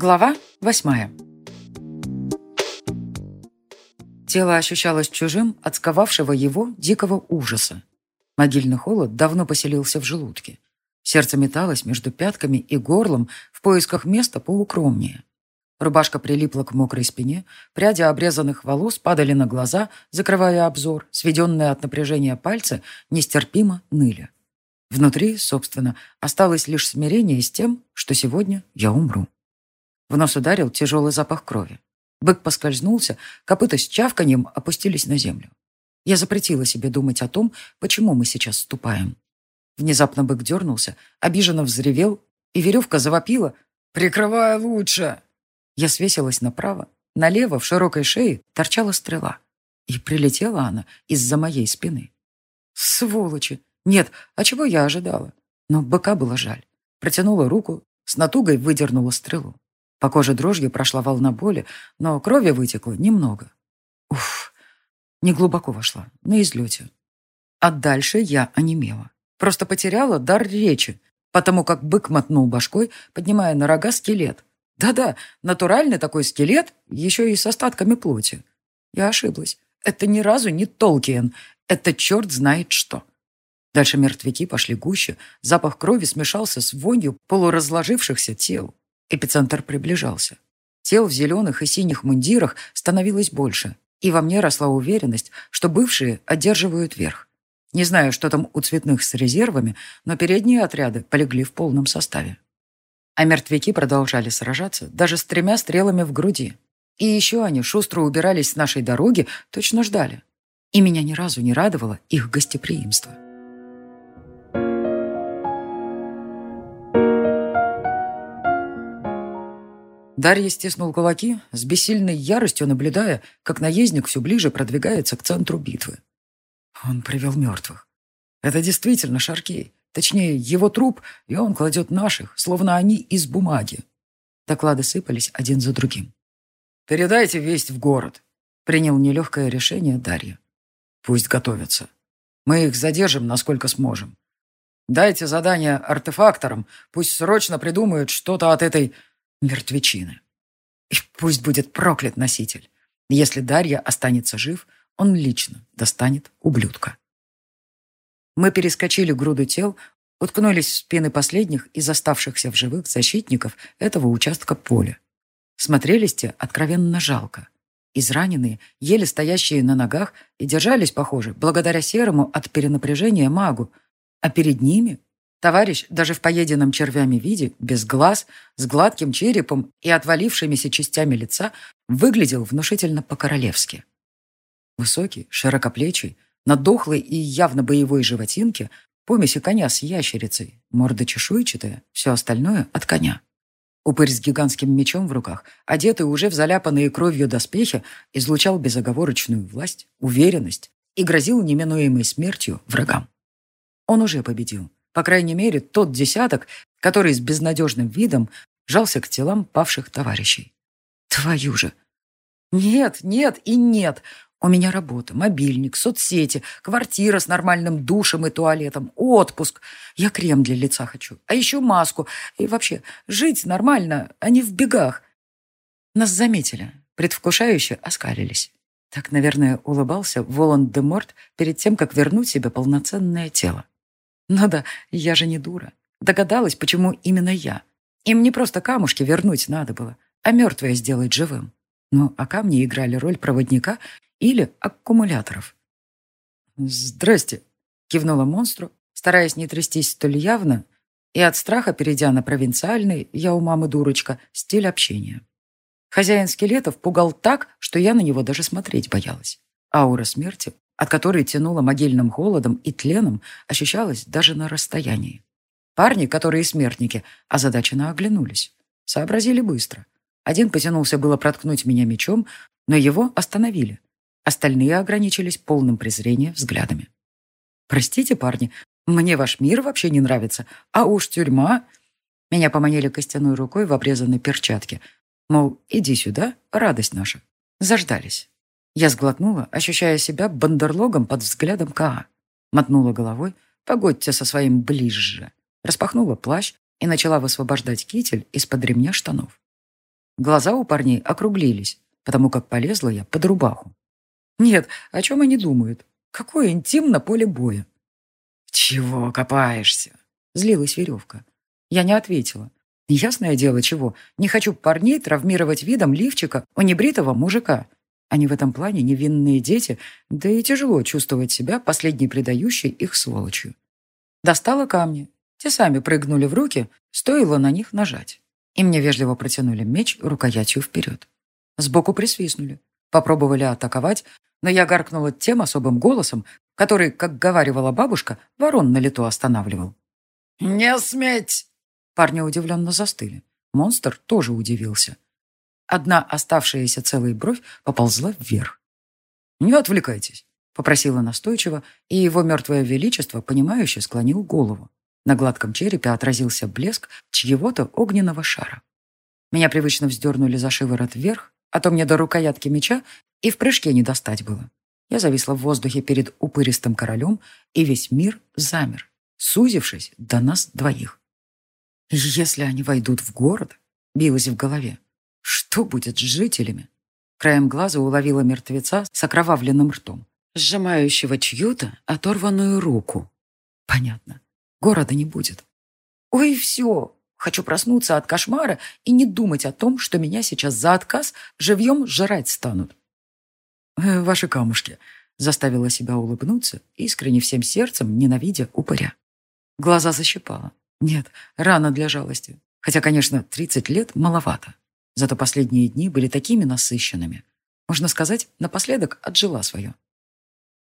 Глава восьмая. Тело ощущалось чужим от сковавшего его дикого ужаса. Могильный холод давно поселился в желудке. Сердце металось между пятками и горлом в поисках места поукромнее. Рубашка прилипла к мокрой спине, пряди обрезанных волос падали на глаза, закрывая обзор, сведенные от напряжения пальцы нестерпимо ныли. Внутри, собственно, осталось лишь смирение с тем, что сегодня я умру. В нос ударил тяжелый запах крови. Бык поскользнулся, копыта с чавканьем опустились на землю. Я запретила себе думать о том, почему мы сейчас ступаем. Внезапно бык дернулся, обиженно взревел, и веревка завопила «Прикрывай лучше!». Я свесилась направо. Налево, в широкой шее, торчала стрела. И прилетела она из-за моей спины. Сволочи! Нет, а чего я ожидала? Но быка было жаль. Протянула руку, с натугой выдернула стрелу. По коже дрожью прошла волна боли, но крови вытекло немного. Уф, не глубоко вошла, на излете. А дальше я онемела. Просто потеряла дар речи, потому как бык мотнул башкой, поднимая на рога скелет. Да-да, натуральный такой скелет, еще и с остатками плоти. Я ошиблась. Это ни разу не Толкиен. Это черт знает что. Дальше мертвяки пошли гуще, запах крови смешался с вонью полуразложившихся тел. Эпицентр приближался. Тел в зеленых и синих мундирах становилось больше, и во мне росла уверенность, что бывшие одерживают верх. Не знаю, что там у цветных с резервами, но передние отряды полегли в полном составе. А мертвяки продолжали сражаться, даже с тремя стрелами в груди. И еще они шустро убирались с нашей дороги, точно ждали. И меня ни разу не радовало их гостеприимство. Дарья стиснул кулаки, с бессильной яростью наблюдая, как наездник все ближе продвигается к центру битвы. Он привел мертвых. Это действительно Шаркей. Точнее, его труп, и он кладет наших, словно они из бумаги. Доклады сыпались один за другим. «Передайте весть в город», — принял нелегкое решение Дарья. «Пусть готовятся. Мы их задержим, насколько сможем. Дайте задание артефакторам, пусть срочно придумают что-то от этой мертвечины. И пусть будет проклят носитель. Если Дарья останется жив, он лично достанет ублюдка. Мы перескочили груду тел, уткнулись в спины последних из оставшихся в живых защитников этого участка поля. Смотрелись те откровенно жалко. Израненные, еле стоящие на ногах и держались, похоже, благодаря серому от перенапряжения магу, а перед ними Товарищ, даже в поеденном червями виде, без глаз, с гладким черепом и отвалившимися частями лица, выглядел внушительно по-королевски. Высокий, широкоплечий, на дохлой и явно боевой животинке, помеси коня с ящерицей, морда чешуйчатая, все остальное от коня. Упырь с гигантским мечом в руках, одетый уже в заляпанные кровью доспехи, излучал безоговорочную власть, уверенность и грозил неминуемой смертью врагам. Он уже победил по крайней мере, тот десяток, который с безнадежным видом жался к телам павших товарищей. Твою же! Нет, нет и нет. У меня работа, мобильник, соцсети, квартира с нормальным душем и туалетом, отпуск. Я крем для лица хочу, а еще маску. И вообще, жить нормально, а не в бегах. Нас заметили, предвкушающе оскалились. Так, наверное, улыбался Волан-де-Морт перед тем, как вернуть себе полноценное тело. Ну да, я же не дура. Догадалась, почему именно я. Им не просто камушки вернуть надо было, а мертвое сделать живым. Ну, а камни играли роль проводника или аккумуляторов. «Здрасте», — кивнула монстру, стараясь не трястись столь явно, и от страха, перейдя на провинциальный, я у мамы дурочка, стиль общения. Хозяин скелетов пугал так, что я на него даже смотреть боялась. Аура смерти от которой тянуло могильным холодом и тленом, ощущалось даже на расстоянии. Парни, которые смертники, озадаченно оглянулись. Сообразили быстро. Один потянулся было проткнуть меня мечом, но его остановили. Остальные ограничились полным презрением взглядами. «Простите, парни, мне ваш мир вообще не нравится, а уж тюрьма...» Меня поманили костяной рукой в обрезанной перчатке. Мол, иди сюда, радость наша. Заждались. Я сглотнула, ощущая себя бандерлогом под взглядом Каа. Мотнула головой, погодьте со своим ближе. Распахнула плащ и начала высвобождать китель из-под ремня штанов. Глаза у парней округлились, потому как полезла я под рубаху. Нет, о чем они думают? Какое интим на поле боя? «Чего копаешься?» — злилась веревка. Я не ответила. Ясное дело, чего. Не хочу парней травмировать видом лифчика у небритого мужика. Они в этом плане невинные дети, да и тяжело чувствовать себя последней предающей их сволочью. Достала камни. Те сами прыгнули в руки, стоило на них нажать. И мне вежливо протянули меч рукоятью вперед. Сбоку присвистнули. Попробовали атаковать, но я гаркнула тем особым голосом, который, как говаривала бабушка, ворон на лету останавливал. «Не сметь!» Парни удивленно застыли. Монстр тоже удивился. Одна оставшаяся целая бровь поползла вверх. «Не отвлекайтесь», — попросила настойчиво, и его мертвое величество, понимающе склонил голову. На гладком черепе отразился блеск чьего-то огненного шара. Меня привычно вздернули за шиворот вверх, а то мне до рукоятки меча и в прыжке не достать было. Я зависла в воздухе перед упыристым королем, и весь мир замер, сузившись до нас двоих. Если они войдут в город, билось в голове, что будет с жителями? Краем глаза уловила мертвеца с окровавленным ртом, сжимающего чью-то оторванную руку. Понятно. Города не будет. Ой, все. Хочу проснуться от кошмара и не думать о том, что меня сейчас за отказ живьем жрать станут. Э, «Ваши камушки», — заставила себя улыбнуться, искренне всем сердцем ненавидя упыря. Глаза защипала. Нет, рано для жалости. Хотя, конечно, 30 лет маловато. Зато последние дни были такими насыщенными. Можно сказать, напоследок отжила свое.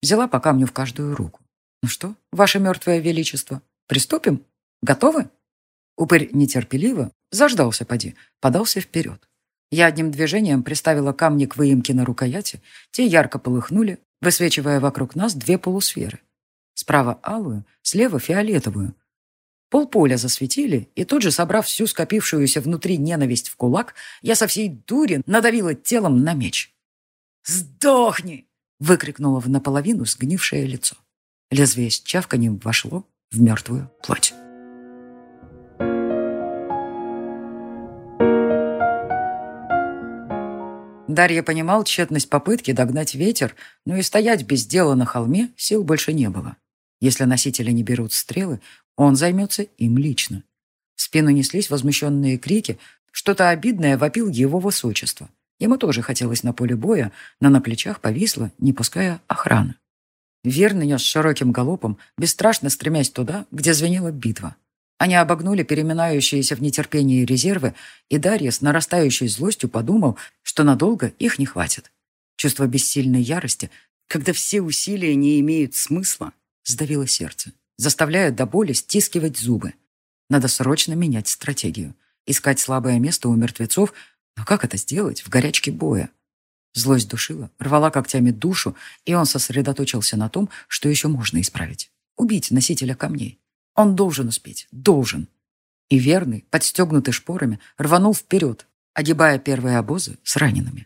Взяла по камню в каждую руку. Ну что, ваше мертвое величество, приступим? Готовы? Упырь нетерпеливо, заждался поди, подался вперед. Я одним движением приставила камни к выемке на рукояти, те ярко полыхнули, высвечивая вокруг нас две полусферы. Справа алую, слева фиолетовую. Полполя засветили, и тут же, собрав всю скопившуюся внутри ненависть в кулак, я со всей дури надавила телом на меч. «Сдохни!» — выкрикнула в наполовину сгнившее лицо. Лезвие с чавканием вошло в мертвую плоть. Дарья понимал тщетность попытки догнать ветер, но и стоять без дела на холме сил больше не было. Если носители не берут стрелы, он займется им лично. В спину неслись возмущенные крики, что-то обидное вопил его высочество. Ему тоже хотелось на поле боя, но на плечах повисла, не пуская охрана. Верно нес широким галопом, бесстрашно стремясь туда, где звенела битва. Они обогнули переминающиеся в нетерпении резервы, и Дарья с нарастающей злостью подумал, что надолго их не хватит. Чувство бессильной ярости, когда все усилия не имеют смысла, сдавило сердце, заставляя до боли стискивать зубы. Надо срочно менять стратегию, искать слабое место у мертвецов, но как это сделать в горячке боя? Злость душила, рвала когтями душу, и он сосредоточился на том, что еще можно исправить. Убить носителя камней. Он должен успеть, должен. И верный, подстегнутый шпорами, рванул вперед, огибая первые обозы с ранеными.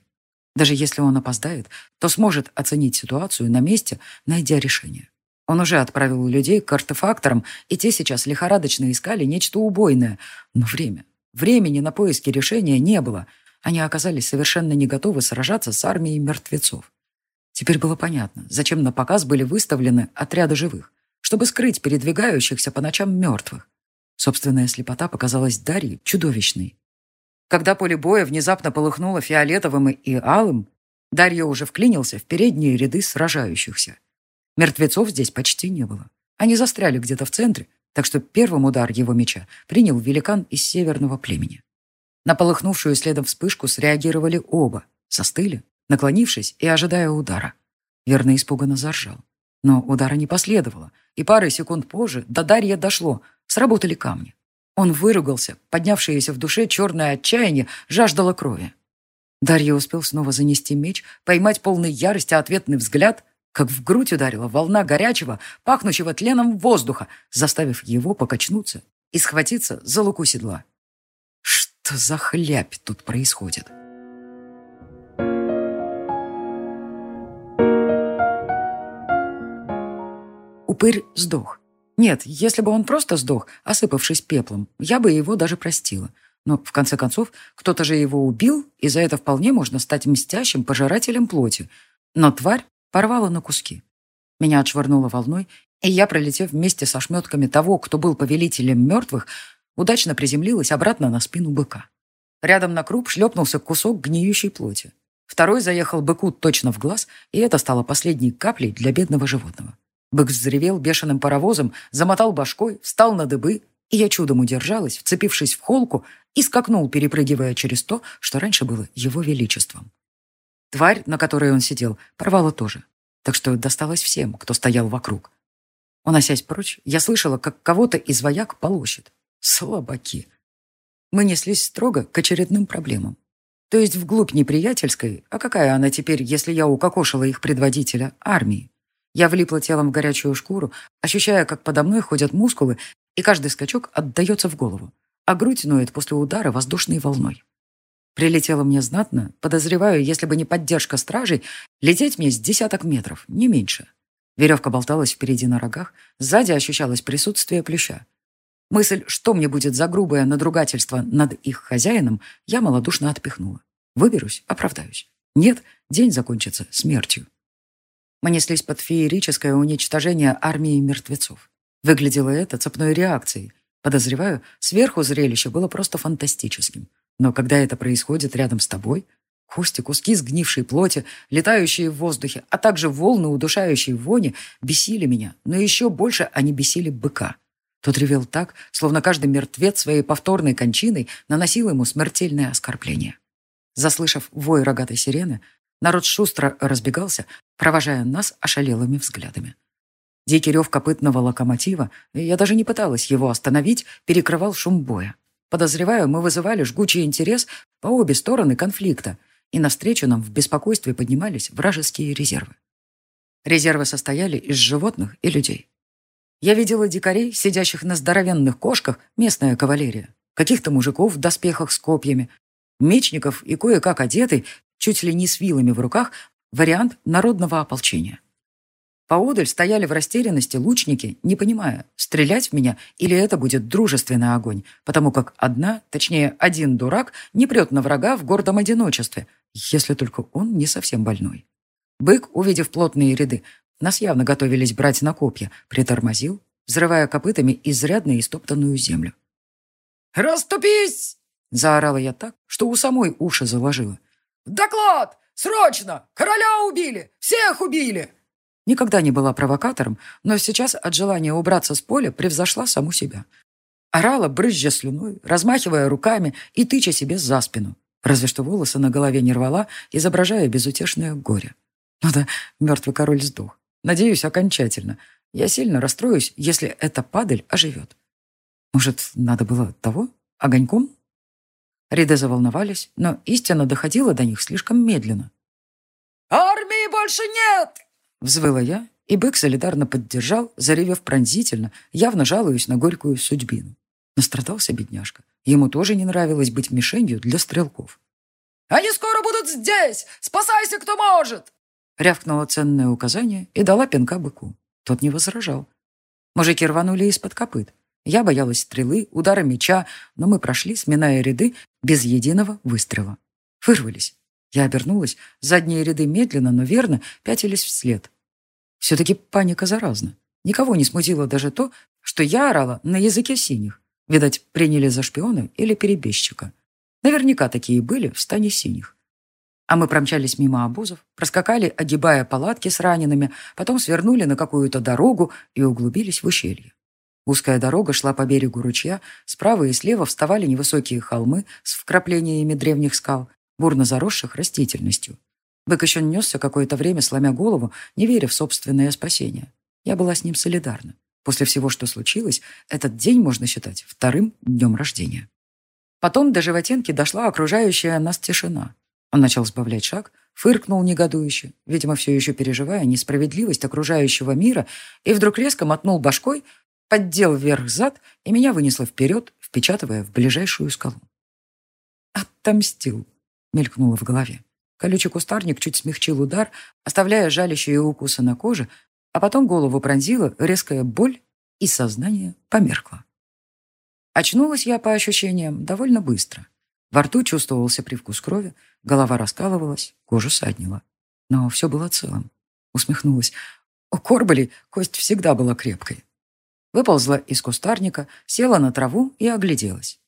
Даже если он опоздает, то сможет оценить ситуацию на месте, найдя решение. Он уже отправил людей к артефакторам, и те сейчас лихорадочно искали нечто убойное. Но время. Времени на поиски решения не было. Они оказались совершенно не готовы сражаться с армией мертвецов. Теперь было понятно, зачем на показ были выставлены отряды живых чтобы скрыть передвигающихся по ночам мертвых. Собственная слепота показалась Дарье чудовищной. Когда поле боя внезапно полыхнуло фиолетовым и алым, Дарья уже вклинился в передние ряды сражающихся. Мертвецов здесь почти не было. Они застряли где-то в центре, так что первым удар его меча принял великан из северного племени. На полыхнувшую следом вспышку среагировали оба, застыли, наклонившись и ожидая удара. Верно испуганно заржал. Но удара не последовало, и пары секунд позже до Дарья дошло, сработали камни. Он выругался, поднявшееся в душе черное отчаяние жаждало крови. Дарья успел снова занести меч, поймать полный ярости ответный взгляд, как в грудь ударила волна горячего, пахнущего тленом воздуха, заставив его покачнуться и схватиться за луку седла. Что за хлябь тут происходит? Упырь сдох. Нет, если бы он просто сдох, осыпавшись пеплом, я бы его даже простила. Но, в конце концов, кто-то же его убил, и за это вполне можно стать мстящим пожирателем плоти. Но тварь порвала на куски. Меня отшвырнуло волной, и я, пролетев вместе со шметками того, кто был повелителем мертвых, удачно приземлилась обратно на спину быка. Рядом на круп шлепнулся кусок гниющей плоти. Второй заехал быку точно в глаз, и это стало последней каплей для бедного животного. Бык взревел бешеным паровозом, замотал башкой, встал на дыбы, и я чудом удержалась, вцепившись в холку, и скакнул, перепрыгивая через то, что раньше было его величеством. Тварь, на которой он сидел, порвала тоже, так что досталось всем, кто стоял вокруг. Уносясь прочь, я слышала, как кого-то из вояк полощет. Слабаки. Мы неслись строго к очередным проблемам. То есть вглубь неприятельской, а какая она теперь, если я укокошила их предводителя, армии? Я влипла телом в горячую шкуру, ощущая, как подо мной ходят мускулы, и каждый скачок отдается в голову, а грудь ноет после удара воздушной волной. Прилетело мне знатно, подозреваю, если бы не поддержка стражей, лететь мне с десяток метров, не меньше. Веревка болталась впереди на рогах, сзади ощущалось присутствие плюща. Мысль, что мне будет за грубое надругательство над их хозяином, я малодушно отпихнула. Выберусь, оправдаюсь. Нет, день Но когда это происходит рядом с тобой, Костик, куски сгнившей плоти, летающие в воздухе, а также волны удушающей вони бесили меня, но еще больше они бесили быка. Тот ревел так, словно каждый мертвец своей повторной кончиной наносил ему смертельное оскорбление. Заслышав вой рогатой сирены, народ шустро разбегался, провожая нас ошалелыми взглядами. Дикий рев копытного локомотива, я даже не пыталась его остановить, перекрывал шум боя. Подозреваю, мы вызывали жгучий интерес по обе стороны конфликта, и навстречу нам в беспокойстве поднимались вражеские резервы. Резервы состояли из животных и людей. Я видела дикарей, сидящих на здоровенных кошках, местная кавалерия, каких-то мужиков в доспехах с копьями, мечников и кое-как одетый, чуть ли не с вилами в руках, вариант народного ополчения. Поодаль стояли в растерянности лучники, не понимая, стрелять в меня или это будет дружественный огонь, потому как одна, точнее один дурак, не прет на врага в гордом одиночестве, если только он не совсем больной. Бык, увидев плотные ряды, нас явно готовились брать на копья, притормозил, взрывая копытами изрядно истоптанную землю. «Раступись!» — заорала я так, что у самой уши заложило. «Доклад! Срочно! Короля убили! Всех убили!» Никогда не была провокатором, но сейчас от желания убраться с поля превзошла саму себя. Орала, брызжа слюной, размахивая руками и тыча себе за спину. Разве что волосы на голове не рвала, изображая безутешное горе. Ну да, мертвый король сдох. Надеюсь, окончательно. Я сильно расстроюсь, если эта падаль оживет. Может, надо было того? Огоньком? Ряды заволновались, но истина доходила до них слишком медленно. «Армии больше нет!» Взвыла я, и бык солидарно поддержал, заревев пронзительно, явно жалуясь на горькую судьбину. Настрадался бедняжка. Ему тоже не нравилось быть мишенью для стрелков. «Они скоро будут здесь! Спасайся, кто может!» Рявкнула ценное указание и дала пинка быку. Тот не возражал. Мужики рванули из-под копыт. Я боялась стрелы, удара меча, но мы прошли, сминая ряды, без единого выстрела. Вырвались. Я обернулась. Задние ряды медленно, но верно пятились вслед. все-таки паника заразна. Никого не смутило даже то, что я орала на языке синих. Видать, приняли за шпиона или перебежчика. Наверняка такие были в стане синих. А мы промчались мимо обозов, проскакали, огибая палатки с ранеными, потом свернули на какую-то дорогу и углубились в ущелье. Узкая дорога шла по берегу ручья, справа и слева вставали невысокие холмы с вкраплениями древних скал, бурно заросших растительностью. Бык еще несся какое-то время, сломя голову, не веря в собственное спасение. Я была с ним солидарна. После всего, что случилось, этот день можно считать вторым днем рождения. Потом до животинки дошла окружающая нас тишина. Он начал сбавлять шаг, фыркнул негодующе, видимо, все еще переживая несправедливость окружающего мира, и вдруг резко мотнул башкой, поддел вверх зад, и меня вынесло вперед, впечатывая в ближайшую скалу. «Отомстил», — мелькнуло в голове. Колючий кустарник чуть смягчил удар, оставляя жалящие укусы на коже, а потом голову пронзила резкая боль, и сознание померкло. Очнулась я, по ощущениям, довольно быстро. Во рту чувствовался привкус крови, голова раскалывалась, кожу саднила. Но все было целым. Усмехнулась. У Корбали кость всегда была крепкой. Выползла из кустарника, села на траву и огляделась.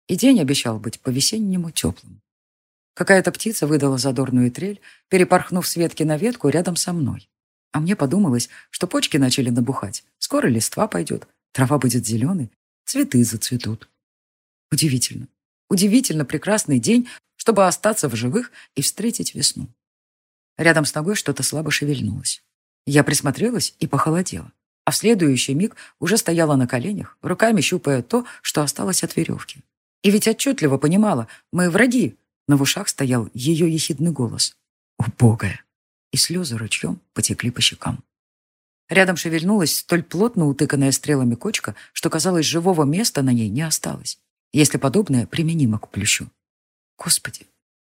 Небо было голубым, без единого облачка, и день обещал быть по-весеннему теплым. Какая-то птица выдала задорную трель, перепорхнув с ветки на ветку рядом со мной. А мне подумалось, что почки начали набухать. Скоро листва пойдет, трава будет зеленой, цветы зацветут. Удивительно. Удивительно прекрасный день, чтобы остаться в живых и встретить весну. Рядом с ногой что-то слабо шевельнулось. Я присмотрелась и похолодела. А в следующий миг уже стояла на коленях, руками щупая то, что осталось от веревки. И ведь отчетливо понимала, мы враги, но в ушах стоял ее ехидный голос. «Убогая!» И слезы ручьем потекли по щекам. Рядом шевельнулась столь плотно утыканная стрелами кочка, что, казалось, живого места на ней не осталось, если подобное применимо к плющу. Господи,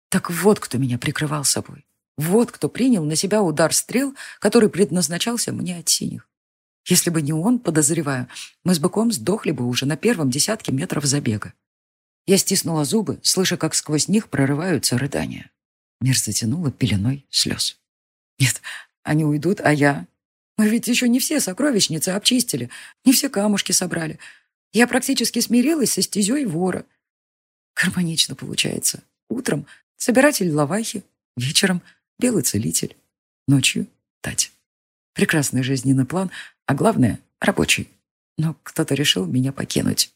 так вот кто меня прикрывал собой. Вот кто принял на себя удар стрел, который предназначался мне от синих. Если бы не он, подозреваю, мы с быком сдохли бы уже на первом десятке метров забега. Я стиснула зубы, слыша, как сквозь них прорываются рыдания. Мир затянуло пеленой слез. Нет, они уйдут, а я... Мы ведь еще не все сокровищницы обчистили, не все камушки собрали. Я практически смирилась со стезей вора. Гармонично получается. Утром собиратель лавахи, вечером белый целитель, ночью тать. Прекрасный жизненный план, а главное — рабочий. Но кто-то решил меня покинуть.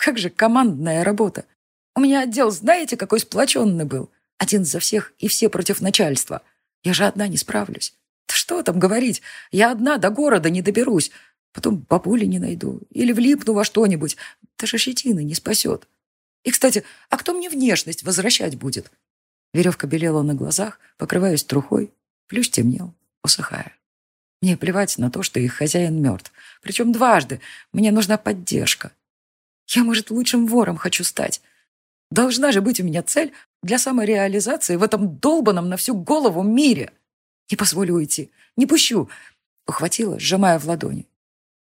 Как же командная работа! У меня отдел, знаете, какой сплоченный был. Один за всех и все против начальства. Я же одна не справлюсь. Да что там говорить, я одна до города не доберусь. Потом бабули не найду или влипну во что-нибудь. Даже щетина не спасет. И, кстати, а кто мне внешность возвращать будет? Веревка белела на глазах, покрываясь трухой. Плющ темнел, усыхая. Мне плевать на то, что их хозяин мертв. Причем дважды. Мне нужна поддержка. Я, может, лучшим вором хочу стать. Должна же быть у меня цель для самореализации в этом долбанном на всю голову мире. Не позволю уйти. Не пущу. Ухватила, сжимая в ладони.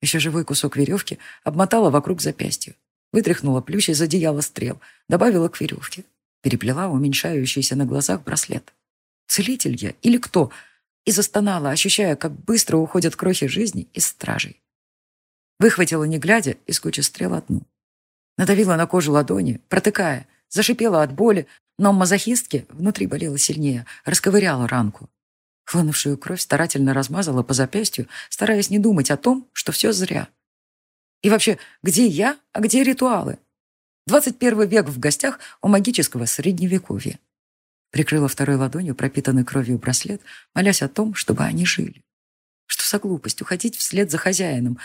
Еще живой кусок веревки обмотала вокруг запястья. Вытряхнула плющ из одеяла стрел. Добавила к веревке. Переплела уменьшающийся на глазах браслет. Целитель я или кто? И застонала, ощущая, как быстро уходят крохи жизни из стражей. Выхватила, не глядя, из кучи стрел одну. Надавила на кожу ладони, протыкая, зашипела от боли, но мазохистке внутри болело сильнее, расковыряла ранку. Хлынувшую кровь старательно размазала по запястью, стараясь не думать о том, что все зря. И вообще, где я, а где ритуалы? 21 век в гостях у магического средневековья. Прикрыла второй ладонью пропитанный кровью браслет, молясь о том, чтобы они жили. Что за глупость уходить вслед за хозяином?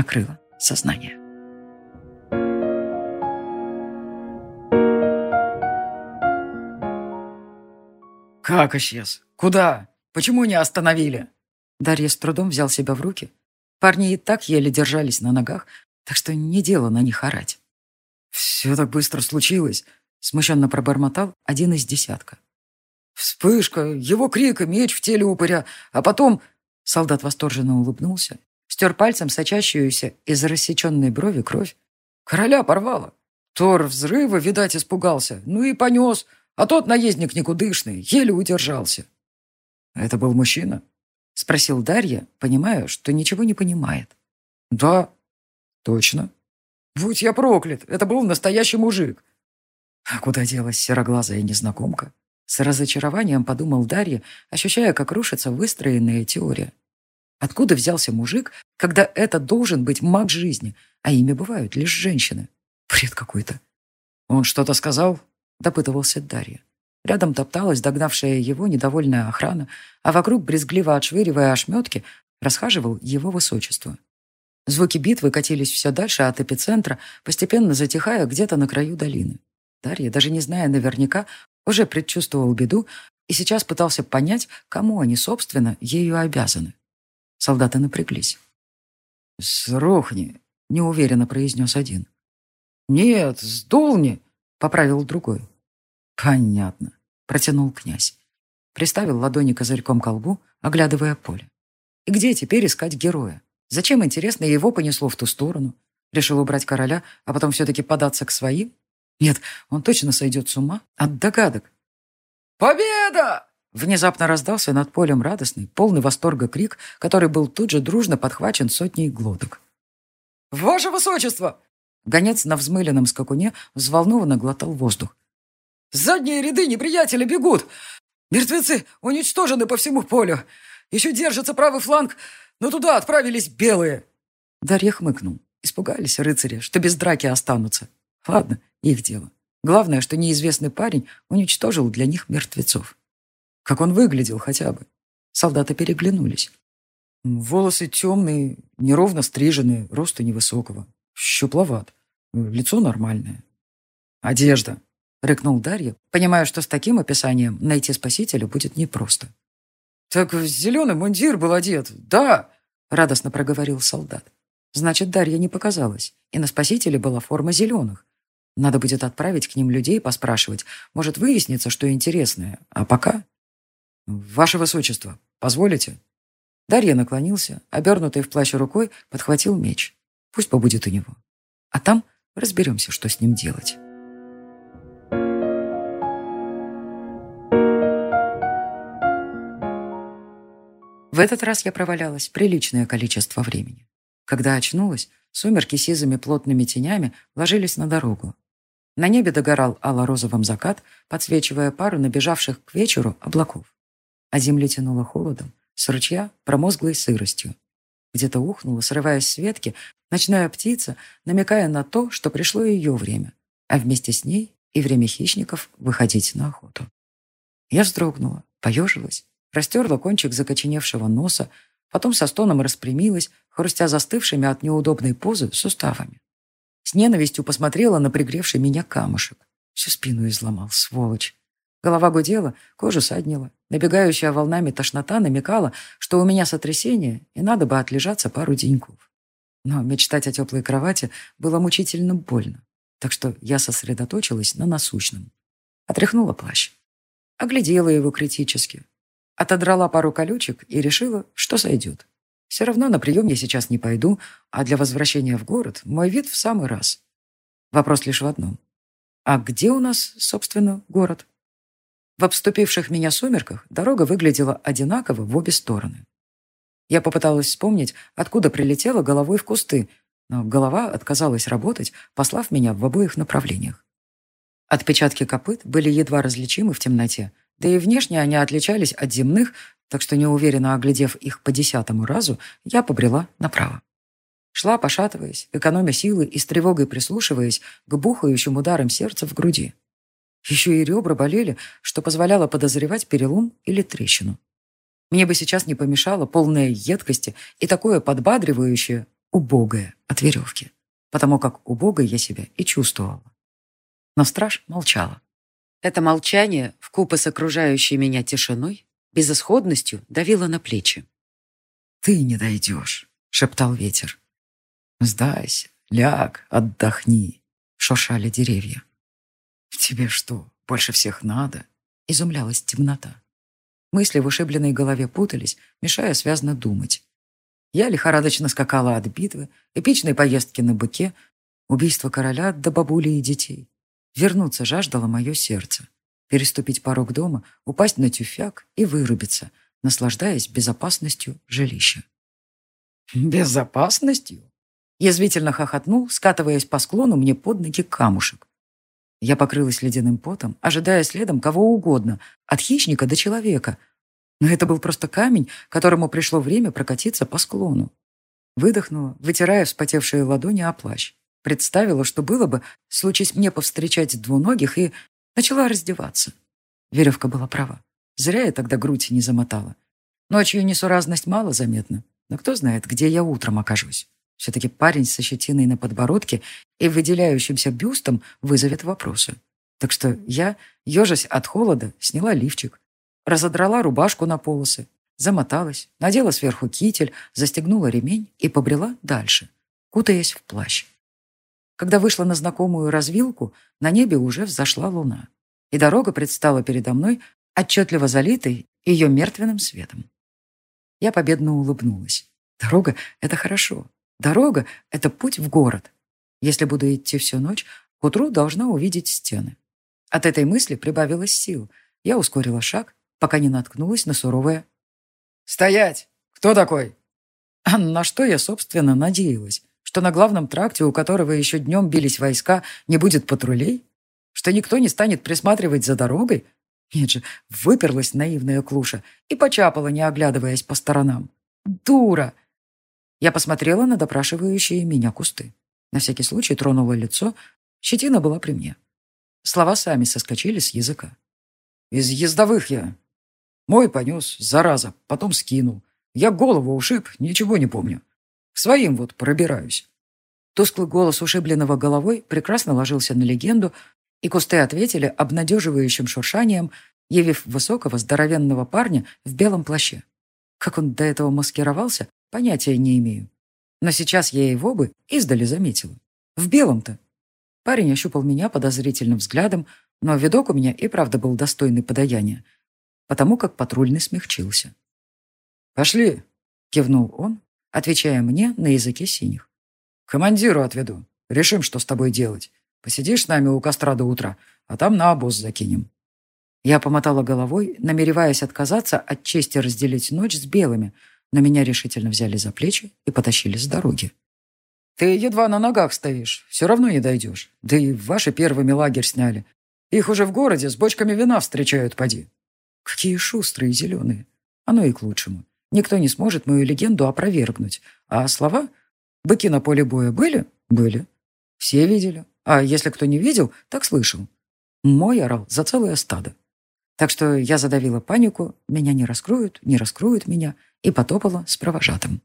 А сознания. «Как исчез? Куда? Почему не остановили?» Дарья с трудом взял себя в руки. Парни и так еле держались на ногах, так что не дело на них орать. «Все так быстро случилось», — смущенно пробормотал один из десятка. «Вспышка, его крик и меч в теле упыря, а потом...» Солдат восторженно улыбнулся стер пальцем сочащуюся из рассеченной брови кровь. Короля порвало. Тор взрыва, видать, испугался. Ну и понес. А тот наездник никудышный, еле удержался. «Это был мужчина?» — спросил Дарья, понимая, что ничего не понимает. «Да, точно. Будь я проклят, это был настоящий мужик». А куда делась сероглазая незнакомка? С разочарованием подумал Дарья, ощущая, как рушится выстроенная теория. Откуда взялся мужик, когда это должен быть маг жизни, а ими бывают лишь женщины? Бред какой-то. Он что-то сказал? Допытывался Дарья. Рядом топталась догнавшая его недовольная охрана, а вокруг, брезгливо отшвыривая ошметки, расхаживал его высочество. Звуки битвы катились все дальше от эпицентра, постепенно затихая где-то на краю долины. Дарья, даже не зная наверняка, уже предчувствовал беду и сейчас пытался понять, кому они, собственно, ею обязаны. Солдаты напряглись. «Срохни!» — неуверенно произнес один. «Нет, сдолни, поправил другой. «Понятно», — протянул князь. Приставил ладони козырьком к лбу, оглядывая поле. «И где теперь искать героя? Зачем, интересно, его понесло в ту сторону? Решил убрать короля, а потом все-таки податься к своим? Нет, он точно сойдет с ума от догадок». «Победа!» Внезапно раздался над полем радостный, полный восторга крик, который был тут же дружно подхвачен сотней глоток. «Ваше высочество!» Гонец на взмыленном скакуне взволнованно глотал воздух. «Задние ряды неприятеля бегут! Мертвецы уничтожены по всему полю! Еще держится правый фланг, но туда отправились белые!» Дарья хмыкнул. Испугались рыцари, что без драки останутся. Ладно, их дело. Главное, что неизвестный парень уничтожил для них мертвецов. Как он выглядел хотя бы? Солдаты переглянулись. Волосы темные, неровно стриженные, роста невысокого. Щупловат. Лицо нормальное. «Одежда», — рыкнул Дарья, понимая, что с таким описанием найти спасителя будет непросто. «Так зеленый мундир был одет, да», — радостно проговорил солдат. Значит, Дарья не показалась, и на спасителе была форма зеленых. Надо будет отправить к ним людей поспрашивать. Может, выяснится, что интересное. А пока... «Ваше Высочество, позволите?» Дарья наклонился, обернутый в плащ рукой, подхватил меч. Пусть побудет у него. А там разберемся, что с ним делать. В этот раз я провалялась приличное количество времени. Когда очнулась, сумерки сизыми плотными тенями ложились на дорогу. На небе догорал ало-розовым закат, подсвечивая пару набежавших к вечеру Азим летянула холодом. С ручья промозглой сыростью. Где-то ухнула, срываясь с ветки, ночная птица, намекая на то, что пришло ее время, а вместе с ней и время хищников выходить на охоту. Я вздрогнула, поежилась, растерла кончик закоченевшего носа, потом со стоном распрямилась, хрустя застывшими от неудобной позы суставами. С ненавистью посмотрела на пригревший меня камушек. Всю спину изломал, сволочь. Голова гудела, кожу саднила, Набегающая волнами тошнота намекала, что у меня сотрясение, и надо бы отлежаться пару деньков. Но мечтать о теплой кровати было мучительно больно, так что я сосредоточилась на насущном. Отряхнула плащ. Оглядела его критически. Отодрала пару колючек и решила, что сойдет. Все равно на прием я сейчас не пойду, а для возвращения в город мой вид в самый раз. Вопрос лишь в одном. А где у нас, собственно, город? В обступивших меня сумерках дорога выглядела одинаково в обе стороны. Я попыталась вспомнить, откуда прилетела головой в кусты, но голова отказалась работать, послав меня в обоих направлениях. Отпечатки копыт были едва различимы в темноте, да и внешне они отличались от земных, так что, неуверенно оглядев их по десятому разу, я побрела направо. Шла, пошатываясь, экономя силы и с тревогой прислушиваясь к бухающим ударам сердца в груди. Еще и ребра болели, что позволяло подозревать перелом или трещину. Мне бы сейчас не помешало полное едкости и такое подбадривающее, убогое от веревки, потому как убогой я себя и чувствовала. Но страж молчала. Это молчание, вкупе с окружающей меня тишиной, безысходностью давило на плечи. «Ты не дойдешь», — шептал ветер. «Сдайся, ляг, отдохни», — шуршали деревья. «Тебе что, больше всех надо?» — изумлялась темнота. Мысли в ушибленной голове путались, мешая связно думать. Я лихорадочно скакала от битвы, эпичной поездки на быке, убийства короля до бабули и детей. Вернуться жаждало мое сердце переступить порог дома, упасть на тюфяк и вырубиться, наслаждаясь безопасностью жилища. «Безопасностью?» Язвительно хохотнул, скатываясь по склону мне под ноги камушек. Я покрылась ледяным потом, ожидая следом кого угодно, от хищника до человека. Но это был просто камень, которому пришло время прокатиться по склону. Выдохнула, вытирая вспотевшие ладони о плащ. Представила, что было бы, случись мне повстречать двуногих, и начала раздеваться. Веревка была права. Зря я тогда грудь не замотала. Ночью несуразность мало заметна, но кто знает, где я утром окажусь. Все-таки парень со щетиной на подбородке и выделяющимся бюстом вызовет вопросы. Так что я, ежась от холода, сняла лифчик, разодрала рубашку на полосы, замоталась, надела сверху китель, застегнула ремень и побрела дальше, кутаясь в плащ. Когда вышла на знакомую развилку, на небе уже взошла луна, и дорога предстала передо мной, отчетливо залитой ее мертвенным светом. Я победно улыбнулась. Дорога — это хорошо. Дорога — это путь в город. Если буду идти всю ночь, к утру должна увидеть стены. От этой мысли прибавилось сил. Я ускорила шаг, пока не наткнулась на суровое «Стоять! Кто такой?» А на что я, собственно, надеялась? Что на главном тракте, у которого еще днем бились войска, не будет патрулей? Что никто не станет присматривать за дорогой? Нет же, выперлась наивная клуша и почапала, не оглядываясь по сторонам. Дура! Я посмотрела на допрашивающие меня кусты. На всякий случай тронула лицо. Щетина была при мне. Слова сами соскочили с языка. «Из ездовых я. Мой понес, зараза, потом скинул. Я голову ушиб, ничего не помню. К своим вот пробираюсь». Тусклый голос ушибленного головой прекрасно ложился на легенду, и кусты ответили обнадеживающим шуршанием, явив высокого здоровенного парня в белом плаще. Как он до этого маскировался, понятия не имею. Но сейчас я и Вобы издали заметила. В белом-то. Парень ощупал меня подозрительным взглядом, но видок у меня и правда был достойный подаяния, потому как патрульный смягчился. «Пошли!» — кивнул он, отвечая мне на языке синих. «Командиру отведу. Решим, что с тобой делать. Посидишь с нами у костра до утра, а там на обоз закинем». Я помотала головой, намереваясь отказаться от чести разделить ночь с белыми — но меня решительно взяли за плечи и потащили с дороги. «Ты едва на ногах стоишь, все равно не дойдешь. Да и ваши первыми лагерь сняли. Их уже в городе с бочками вина встречают, поди». Какие шустрые зеленые. Оно и к лучшему. Никто не сможет мою легенду опровергнуть. А слова? Быки на Так что я задавила панику, меня не раскроют, не раскроют меня, и потопала с провожатым.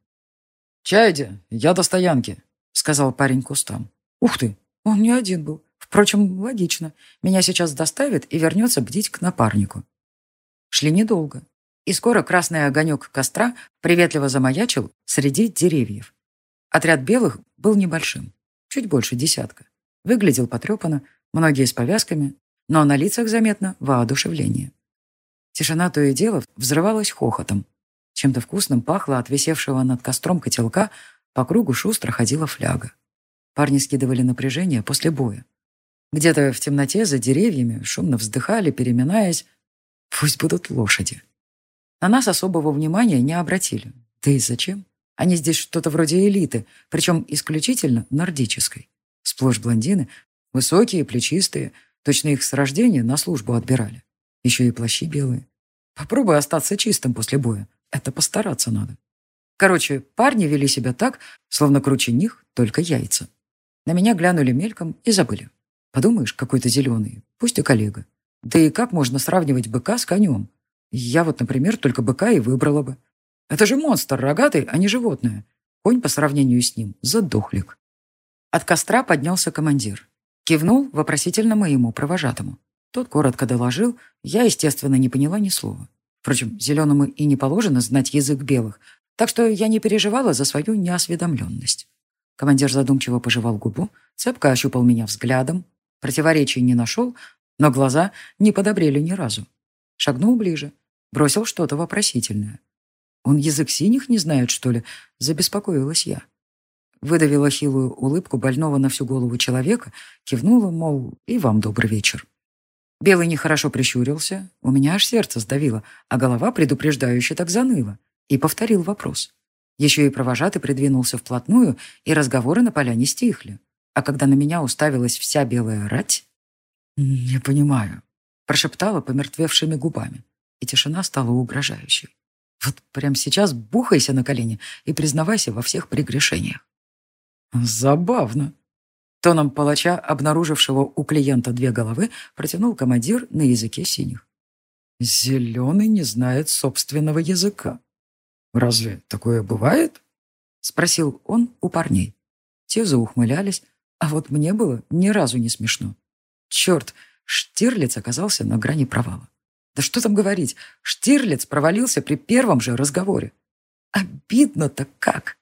«Чайди, я до стоянки», — сказал парень кустам. «Ух ты, он не один был. Впрочем, логично. Меня сейчас доставят и вернется бдить к напарнику». Шли недолго. И скоро красный огонек костра приветливо замаячил среди деревьев. Отряд белых был небольшим, чуть больше десятка. Выглядел потрепанно, многие с повязками, но на лицах заметно воодушевление. Тишина то и дело взрывалась хохотом. Чем-то вкусным пахло от висевшего над костром котелка, по кругу шустро ходила фляга. Парни скидывали напряжение после боя. Где-то в темноте за деревьями шумно вздыхали, переминаясь. Пусть будут лошади. На нас особого внимания не обратили. Да и зачем? Они здесь что-то вроде элиты, причем исключительно нордической. Сплошь блондины, высокие, плечистые, точно их с рождения на службу отбирали. Еще и плащи белые. Попробуй остаться чистым после боя. Это постараться надо. Короче, парни вели себя так, словно круче них только яйца. На меня глянули мельком и забыли. Подумаешь, какой-то зеленый, пусть и коллега. Да и как можно сравнивать быка с конем? Я вот, например, только быка и выбрала бы. Это же монстр рогатый, а не животное. Конь по сравнению с ним – задохлик. От костра поднялся командир. Кивнул вопросительно моему провожатому. Тот коротко доложил, я, естественно, не поняла ни слова. Впрочем, зеленому и не положено знать язык белых, так что я не переживала за свою неосведомленность. Командир задумчиво пожевал губу, цепко ощупал меня взглядом, противоречий не нашел, но глаза не подобрели ни разу. Шагнул ближе, бросил что-то вопросительное. «Он язык синих не знает, что ли?» – забеспокоилась я. Выдавила хилую улыбку больного на всю голову человека, кивнула, мол, и вам добрый вечер. Белый нехорошо прищурился, у меня аж сердце сдавило, а голова предупреждающе так заныла, и повторил вопрос. Еще и провожатый придвинулся вплотную, и разговоры на поляне стихли. А когда на меня уставилась вся белая рать... «Не понимаю», — прошептала помертвевшими губами и тишина стала угрожающей. Забавно. Тоном палача, обнаружившего у клиента две головы, протянул командир на языке синих. «Зеленый не знает собственного языка». «Разве такое бывает?» — спросил он у парней. Те заухмылялись, а вот мне было ни разу не смешно. Черт, Штирлиц оказался на грани провала. Да что там говорить, Штирлиц провалился при первом же разговоре. Обидно-то как!